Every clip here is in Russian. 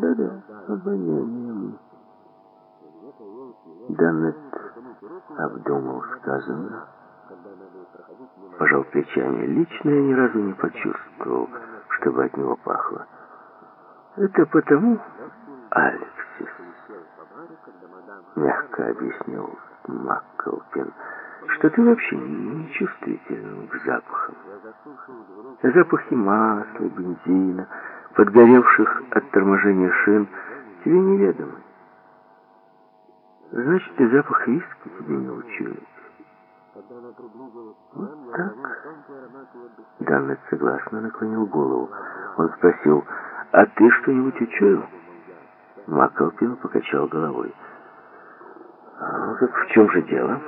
Да-да, обонянием. Даннет обдумал сказанное, пожал плечами. Лично я ни разу не почувствовал, чтобы от него пахло. Это потому, Алексис, мягко объяснил Макколпин, что ты вообще не чувствителен к запахам. Запахи масла, бензина, подгоревших от торможения шин тебе неведомы. Значит, и запах виски тебе не учует. Вот так. Даннет согласно наклонил голову. Он спросил, а ты что-нибудь учуял? Макалпин покачал головой. «Ну, так в чем же дело?»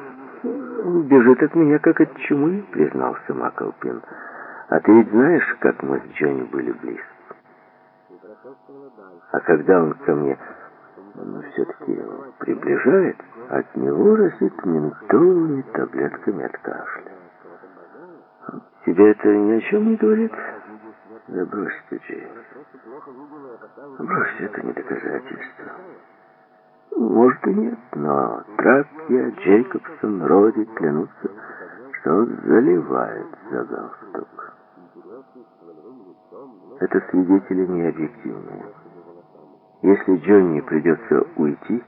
«Бежит от меня, как от чумы», — признался Макалпин. «А ты ведь знаешь, как мы с Джонни были близки? А когда он ко мне ну, все-таки приближает, от него разит ментоловыми таблетками от кашля. Тебе это ни о чем не говорит?» «Да брось ты, Джеймс. Брось, это не доказательство». Может и нет, но Тракья, Джейкобсон, Роди клянутся, что он заливает за галстук. Это свидетели не объективные. Если Джонни придется уйти,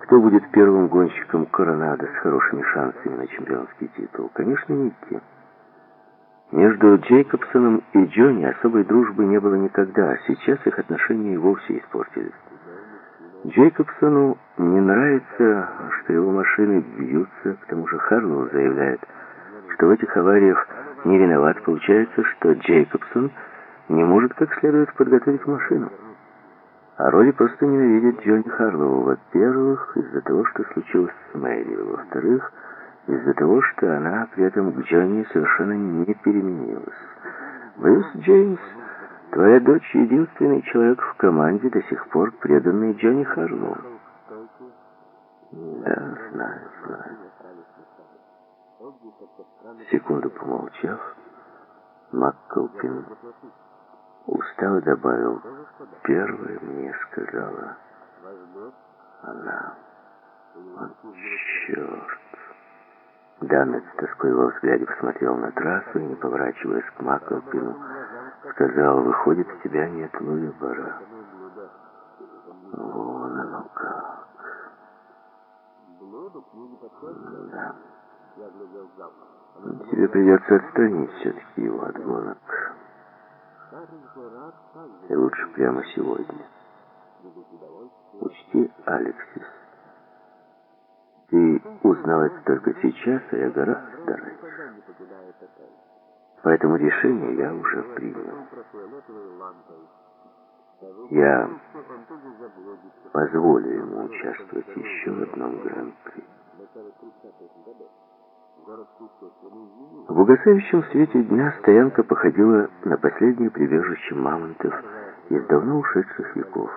кто будет первым гонщиком Коронада с хорошими шансами на чемпионский титул? Конечно, Никки. Между Джейкобсоном и Джонни особой дружбы не было никогда, а сейчас их отношения и вовсе испортились. Джейкобсону не нравится, что его машины бьются, к тому же Харлоу заявляет, что в этих авариях не виноват. Получается, что Джейкобсон не может как следует подготовить машину. А Роди просто ненавидит Джонни Харлоу. Во-первых, из-за того, что случилось с Мэри. Во-вторых, из-за того, что она при этом к Джонни совершенно не переменилась. Брюс Джеймс Твоя дочь — единственный человек в команде, до сих пор преданный Джонни Харлоу. Да, знаю, знаю. Секунду помолчав, Макколпин устало добавил, первое мне сказала она. Вот черт. Даннет с тоской во взгляде посмотрел на трассу и, не поворачиваясь к Макколпину, Сказал, выходит, у тебя нет выбора. Вон оно как. Да. Тебе придется отстранить все-таки его от гонок. И лучше прямо сегодня. Учти, Алексис, ты узнал это только сейчас, а я гораздо раньше. Поэтому решение я уже принял. Я позволю ему участвовать еще в одном гран-при. В угасающем свете дня стоянка походила на последнее прибежище мамонтов из давно ушедших веков.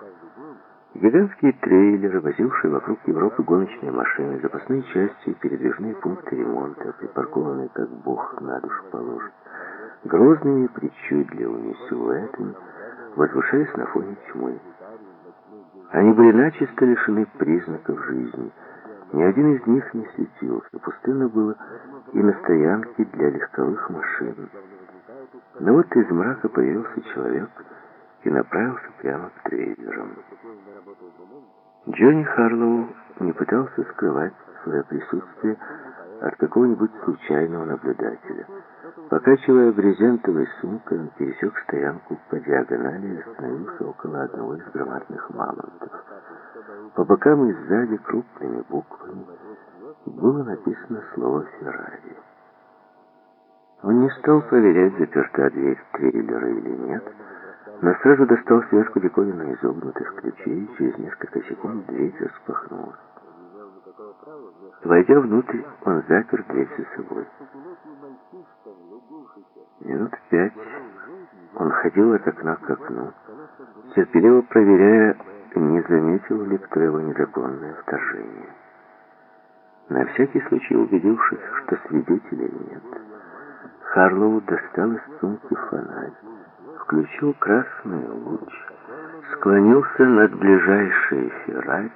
Гигантские трейлеры, возившие вокруг Европы гоночные машины, запасные части, передвижные пункты ремонта, припаркованные, как бог на душу положит, грозными причудливыми силуэтами, возвышаясь на фоне тьмы. Они были начисто лишены признаков жизни. Ни один из них не светился. Пустынно было и на стоянке для легковых машин. Но вот из мрака появился человек и направился прямо к трейлерам. Джонни Харлоу не пытался скрывать свое присутствие от какого-нибудь случайного наблюдателя. Покачивая брезентовой сумкой, он пересек стоянку по диагонали и остановился около одного из громадных мамонтов. По бокам и сзади крупными буквами было написано слово «Феррари». Он не стал проверять, заперта дверь трейлера или нет, но сразу достал связку диковинно изогнутых ключей, и через несколько секунд дверь распахнулась. Войдя внутрь, он запер дверь за собой. Минут пять он ходил от окна к окну, терпеливо проверяя, не заметил ли кто его незаконное вторжение. На всякий случай убедившись, что свидетелей нет, Харлоу достал из сумки фонарь, включил красный луч, склонился над ближайшей Феррари